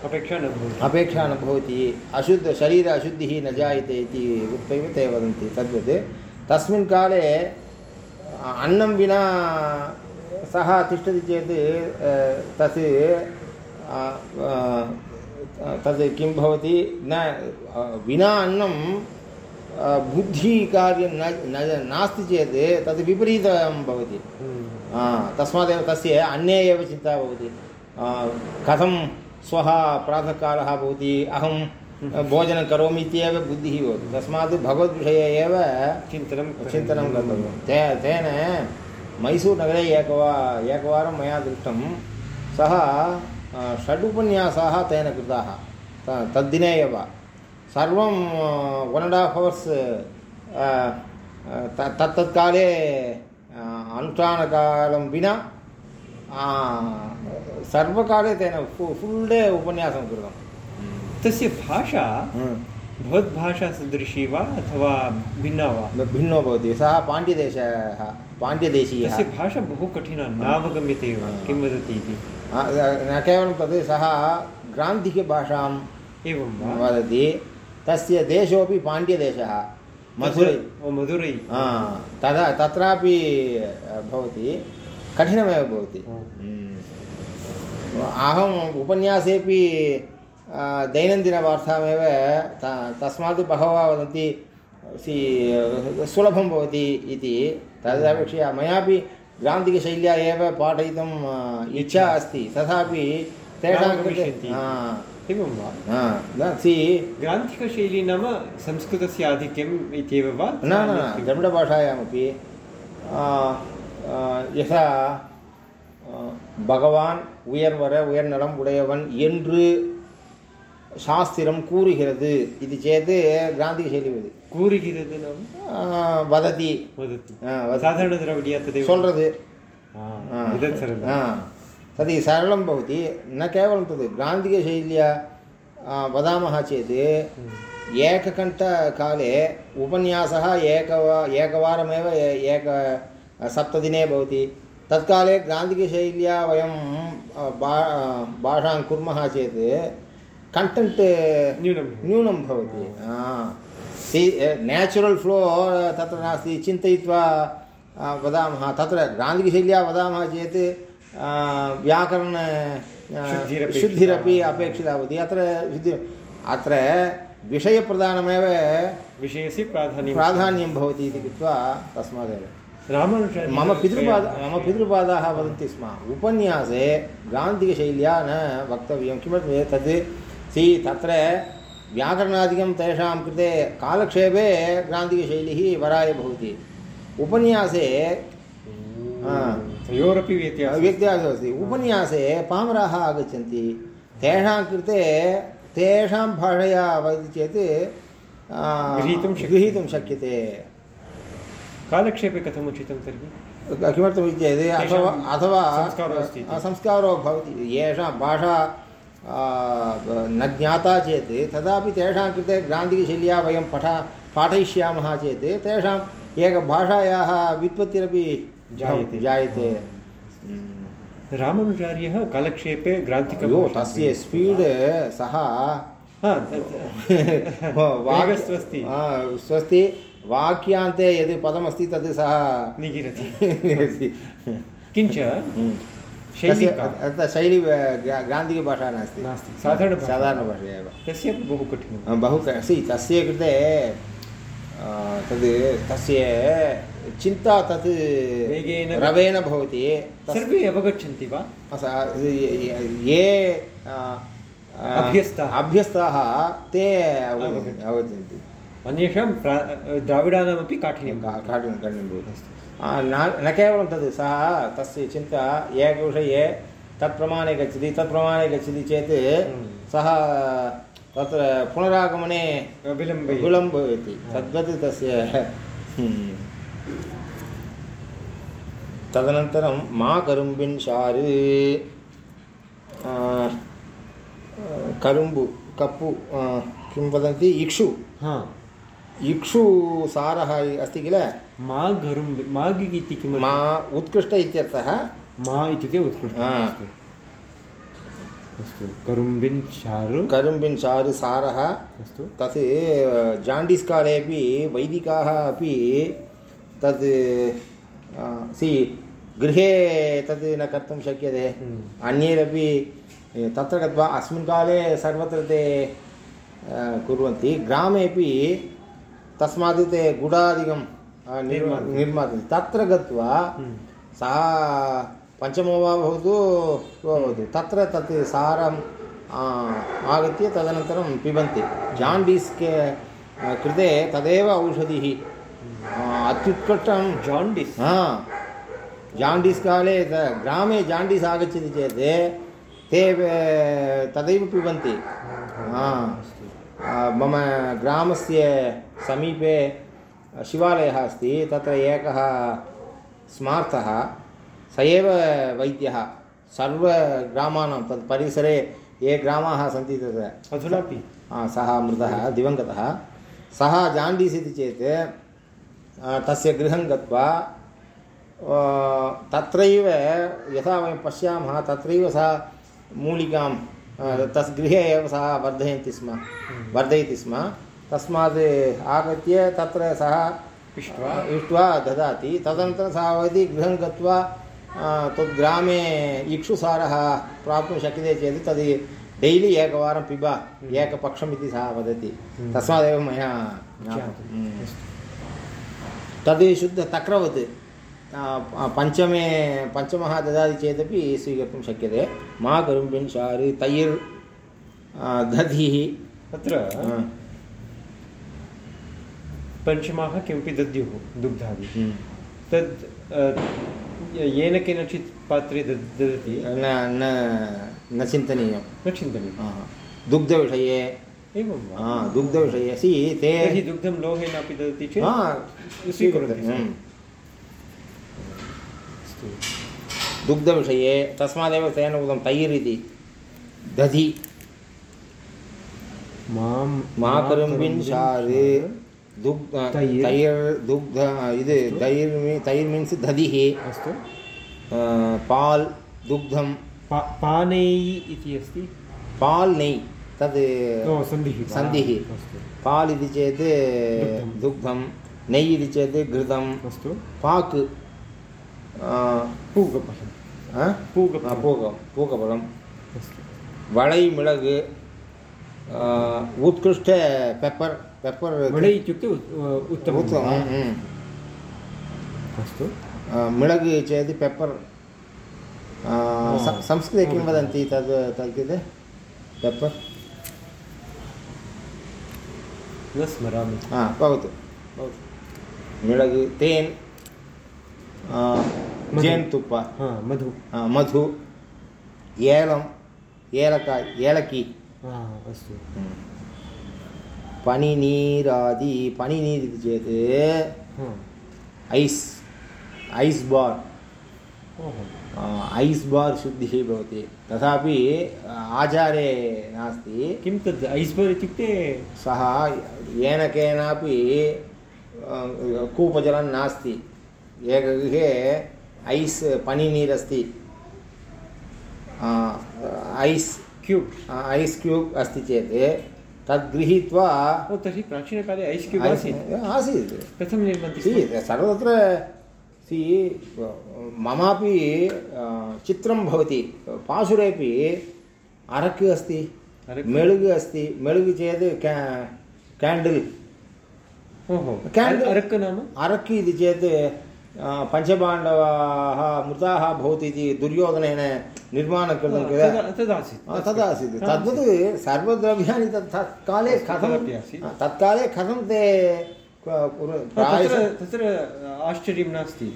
अपेक्षा न भवति अपेक्षा न भवति अशुद्ध शरीर अशुद्धिः न जायते इति उक्त्वैव ते वदन्ति तद्वत् तस्मिन् काले अ, अन्नं विना सः तिष्ठति चेत् तत् तद् किं भवति? न विना अन्नं बुद्धिकार्यं न नास्ति चेत् तद् विपरीतं भवति। हम्म। तस्मादेव तस्य अन्ये एव चिन्ता भवति। कथं श्वः प्रातःकालः भवति? अहं भोजनं करोमि इत्येव बुद्धिः भवति। तस्मात् भगवद्विषये एव चिन्तनं चिन्तनं कर्तव्यं। ते तेन मैसूरुनगरे एकवा एकवारं मया दृष्टं सः षड् उपन्यासाः तेन कृताः। तद्दिने एव। सर्वं वन् अण्ड् हाफ् अवर्स् तत्तत्काले अनुष्ठानकालं विना सर्वकाले तेन फुल् डे उपन्यासं कृतं तस्य भाषा हम्म। भवद्भाषासदृशी वा अथवा भिन्ना वा? भिन्नो भवति। सः पाण्ड्यदेशः पाण्ड्यदेशीयः। तस्य भाषा बहु कठिना नावगम्यते एव किं वदति इति? न केवलं तद् सः ग्रान्थिकभाषां एवं वदति। तस्य देशोऽपि पाण्ड्यदेशः। मधुरै मधुरै तदा तत्रापि भवति। कठिनमेव भवति। हम्म। अहम् उपन्यासेपि दैनन्दिनवार्तामेव तस्मात् बहवः वदन्ति सुलभं भवति इति। तदपेक्षया मयापि ग्रान्थिकशैल्या एव पाठयितुम् आ, इच्छा अस्ति तथापि तेषां कृते नावगमिष्यन्ति। हा, एवं वा हा, न सि ग्रान्थिकशैली नाम संस्कृतस्य आधिक्यम् इत्येव वा न न न द्रविडभाषायामपि आ, आ, यथा आ, பகவான் உயர்வர உயர்நலம் உடையவன் என்று சாஸ்திரம் கூறுகிறது இது சேத் கிராந்திகசைலி வதி கூறுகிறது नाम வததி वदति आ, वदति। साधारणद्रविडीया तदेव சொல்றது आ, आ, एतत् सरलम् आ, तद् सरलं भवति न केवलं तद् ग्रान्थिकशैल्या आ, वदामः चेत् एकघण्टाकाले उपन्यासः एकवा एकवारमेव ए- एक सप्तदिने भवति तत्काले ग्रान्थिकशैल्या वयं अ, बा भाषां कुर्मः चेत् कण्टेण्ट् न्यूनं न्यूनं भवति सि नेचुरल् फ्लो तत्र नास्ति चिन्तयित्वा वदामः तत्र ग्रान्थिकशैल्या वदामः चेत् व्याकरण शुद्धिरपि अपेक्षिता भवति। अत्र शुद्धि अत्र विषयप्रधानमेव विषयस्य प्राधान्यं प्राधान्यं भवति इति कृत्वा तस्मादेव। रामानुज मम पितृपाद मम पितृपादाः वदन्ति स्म। उपन्यासे गान्धिकशैल्या न वक्तव्यं। किमर्थं तद् सि तत्र व्याकरणादिकं तेषां कृते कालक्षेपे ग्रान्धिकशैलिः वराय भवति। उपन्यासे हा। तयोरपि व्यत्यासः। व्यत्यासः अस्ति। उपन्यासे पामराः आगच्छन्ति। तेषां कृते तेषां भाषया वदति चेत् गृहीतुं गृहीतुं शक्यते। कालक्षेपे कथम् उचितं तर्हि? किमर्थमिति चेत् अथवा अथवा संस्कारो भवति। येषां भाषा न ज्ञाता चेत् तदापि तेषां कृते ग्रान्थिकशैल्या वयं पठा पाठयिष्यामः चेत् तेषाम् एकभाषायाः व्युत्पत्तिरपि जायते। जायते। हम्म। रामानुजार्यः कालक्षेपे ग्रान्थिकं तस्य स्पीड् सः हा, हा, स्वस्ति। वाक्यान्ते यद् पदमस्ति तद् सः निगिरति। <laughs> किञ्च शैली तत्र शैली ग्रान्थिकभाषा नास्ति नास्ति साधारणभाषा साधारणभाषा एव तस्य बहु कठिनं बहु सि तस्य कृते तद् तस्य चिन्ता तत् रवेण भवति सर्वे अवगच्छन्ति वा ये अभ्यस्ताः। अभ्यस्ताः ते। अवगच्छन्ति अन्येषां द्राविडानामपि काठिन्यं काठिन्यं काठिन्यं भवति न न केवलं तद् सः तस्य चिन्ता एकविषये तत् प्रमाणे गच्छति तत् प्रमाणे गच्छति चेत् हम्म। सः तत्र पुनरागमने विलम्बे विलम्बं भवति तद्वत् तस्य हम्म। तदनन्तरं मा करुम्बिन् शारु। करुम्बु कप्पु किं वदन्ति इक्षु। इक्षु सारः अस्ति किल? मा घरुं माग् इति किम् मा उत्कृष्ट इत्यर्थः? मा इत्युक्ते उत्कृष्टम् हा। अस्तु। करुम्बिन् चारु करुम्बिन् चारु सारः। अस्तु। तत् जाण्डीस् काले अपि वैदिकाः अपि तद् सि गृहे तद् न कर्तुं शक्यते। हम्म। अन्यैरपि तत्र गत्वा अस्मिन् काले सर्वत्र ते कुर्वन्ति। ग्रामेपि तस्मात् ते गुडादिकं निर्मा निर्माति। तत्र गत्वा हम्म। सः पञ्चमो वा भवतु भवतु। तत्र तत् सारम् आगत्य तदनन्तरं पिबन्ति। जाण्डीस् के कृते तदेव औषधिः। अत्युत्कृष्टं जाण्डिस्। हा। जाण्डीस् काले ग्रामे जाण्डीस् आगच्छति चेत् ते तदैव पिबन्ति। हा। मम ग्रामस्य समीपे शिवालयः अस्ति तत्र एकः स्मार्तः स एव वैद्यः सर्वग्रामाणां तत् परिसरे ये ग्रामाः सन्ति तत्र अधुनापि? सः मृतः दिवङ्गतः सः जाण्डीस् इति चेत् तस्य गृहं गत्वा तत्रैव यथा वयं पश्यामः तत्रैव सः मूलिकां तस् गृहे एव सः वर्धयन्ति स्म। वर्धयति स्म। तस्मात् आगत्य तत्र सः पिष्ट्वा इष्ट्वा ददाति। तदनन्तरं सः वदति गृहं गत्वा आ, तद् इक्षुसारः प्राप्तुं शक्यते चेत् तद् डैलि एकवारं पिब एकपक्षम् इति सः वदति। हम्म। तस्मादेव मया। हम्म। तद् शुद्ध तक्रवत् आ, पञ्चमे पञ्चमः ददाति चेदपि स्वीकर्तुं शक्यते। मा करुम्बिन् शारु तैर् दधिः। तत्र पञ्चमाः किमपि दद्युः दुग्धादि। हम्म। तद् येन केनचित् पात्रे दद् ददति? न न न चिन्तनीयं। न चिन्तनीयम्। आ, दुग्धविषये। एवं दुग्धविषये। सि ते दुग्धं लोहेनापि ददति चेत् स्वीकुर्वन्ति दुग्धविषये तस्मादेव तेन उक्तं तैर् इति। दधि। माँ मा करुम्बिन् शारे दुग् तैर्। दुग्ध इति तैर् तैर् मीन्स् दधिः अस्तु। पाल् दुग्धं। पा पानेयि इति अस्ति। पाल् नेय् तद् सन्धिः। सन्धिः। पाल् इति चेत् दुग्धं इति चेत् घृतम् अस्तु। पाक् पूगफलं ஆ पूगफलं பூகம் பூகபலம் अस्तु वळै मिळगु उत्कृष्ट पेपर् पेपर् वडै इत्युक्ते उत्- उत्तमं वा? उत्तमं अस्तु मिळगु चेत् पेपर् स- संस्कृते किं वदन्ति तद् तद् कृते पेपर् न स्मरामि हा भवतु भवतु मिळगु तेन् ಜೇನುತುಪ್ಪ हा मधु ಆ, ಮಧು ಏಲಂ ಏಲಕಾಯಿ ಏಲಕ್ಕಿ हा अस्तु पनिनीरादि पनिनीर् इति चेत् हा ऐस् ऐस् बार् ओहो ऐस् बार् शुद्धिः भवति तथापि आचारे नास्ति किं तद् ऐस्बर् इत्युक्ते सः येन केनापि अ, कूपजलं नास्ति एकगृहे ऐस् पनिनीर् अस्ति ऐस् क्यूब् ऐस् क्यूब् अस्ति चेत्। तद् गृहीत्वा तर्हि प्राचीनकाले ऐस् क्यूब् आसीत्। आसीत्। कथं स्म? सर्वत्र सि ममापि चित्रं भवति। पाशुरेपि अरक् अस्ति? मेळुगु अस्ति। मेळुगु चेत् क्या केण्डल् ओहो। केण्डल्- अरक् नाम? अरक् इति चेत् पञ्चपाण्डवाः मृताः भवति इति दुर्योधनेन निर्माणं कृतं किल तदा तदासीत् तदासीत् तद्वत् सर्वद्रव्याणि तत् अस्तु, कथं। तत्काले कथं ते तत्र आश्चर्यं नास्ति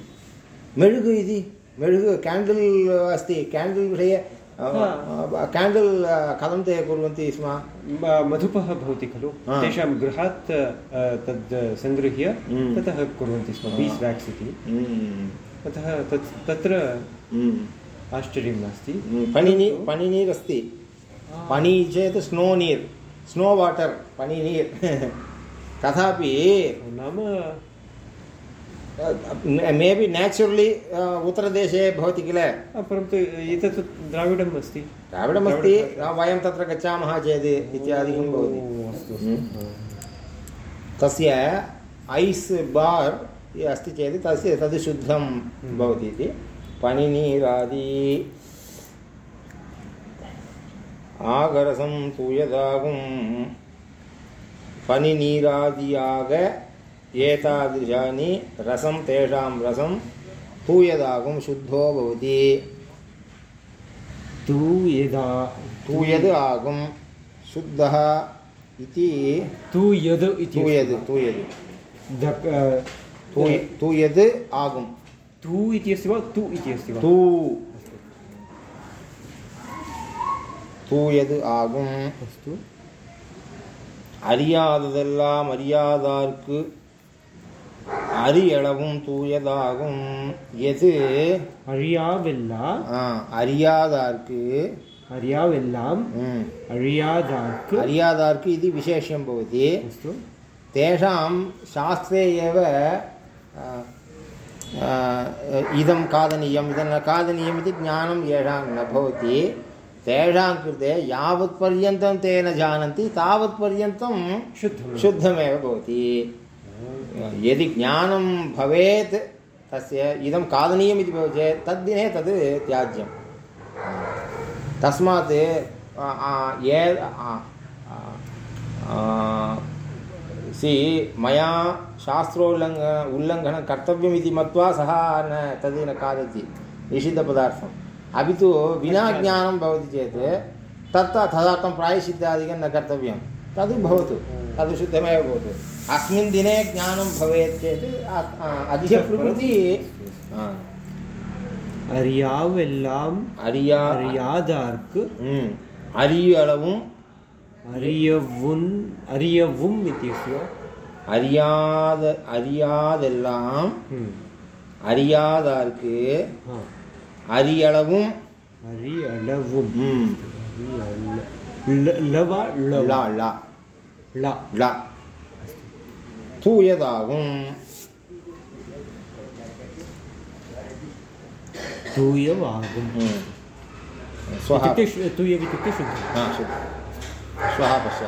मेळुगु इति मेळुगु केण्डल् अस्ति केण्डल् विषये केण्डल् कथं ते कुर्वन्ति स्म म- मधुपः भवति खलु हा। तेषां गृहात् अ, तद् सङ्गृह्य हम्म। ततः कुर्वन्ति स्म बीस् व्याक्स् इति हम्म, अतः तत् तत्र हम्म, आश्चर्यं नास्ति हम्म, पनिनी पनिनीर् अस्ति पनि चेत् स्नो नीर् स्नो वाटर् पनिनीर् तथापि नाम मे बि नेचुरलि उत्तरदेशे भवति किल परन्तु एतत् द्राविडम् अस्ति द्राविडमस्ति वयं तत्र गच्छामः चेत् इत्यादिकं भवति। तस्य ऐस् बार् अस्ति चेत् तस्य तद् शुद्धं भवति इति पनिनीरादि आगरसं तूयदागुं पनिनीरादियाग एतादृशानि रसं तेषां रसं तूयदागुं शुद्धो भवति तु यदा तूयद् आगुं शुद्धः इति तु यद् इति तूयद् अस्ति वा? तूयद् दक्- अ, तूय तूयद् आगुं तु इति अस्ति वा तु इति अस्ति वा தூ தூயது ஆகும் अस्तु அறியாததெல்லாம் அறியாதார்க்கு அறியளவும் தூயதாகும் எது அழியாவெல்லா ஆ, அறியாதார்க்கு அறியாவெல்லாம் ம், அழியாதார்க்கு அறியாதார்க்கு இது விசேஷம் भवति अस्तु तेषां शास्त्रे एव अ, अ, इदं खादनीयम् इदं न खादनीयम् इति ज्ञानं येषां न भवति तेषां कृते यावत्पर्यन्तं ते न जानन्ति तावत्पर्यन्तं शुद्धं शुद्धमेव भवति यदि ज्ञानं भवेत् तस्य इदं खादनीयम् इति भवति चेत् तद्दिने तद् त्याज्यं तस्मात् ये सि मया शास्त्रोल्लङ्घ उल्लङ्घनं कर्तव्यमिति मत्वा सः न तद् न खादति निषिद्धपदार्थम्। अपि तु विना ज्ञानं भवति चेत् तत् तदर्थं प्रायश्चित्तादिकं न कर्तव्यं तद् भवतु तद् शुद्धमेव भवतु। अस्मिन् दिने ज्ञानं भवेत् चेत् अ- अ- अधिकप्रकृति அறியாவெல்லாம் அரியா அறியாதார்க்கு ம் அரியளவும் அறியவுன் அறியவும் इति अस्ति वा அறியாத அறியாதெல்லாம் ம். அறியாதார்க்கு हा அரியளவும் அறியளவும் ம் அறியள- ல- 土也打工，土也吧工，嗯，说哈。退休，土也退休。啊，是的，哈不是。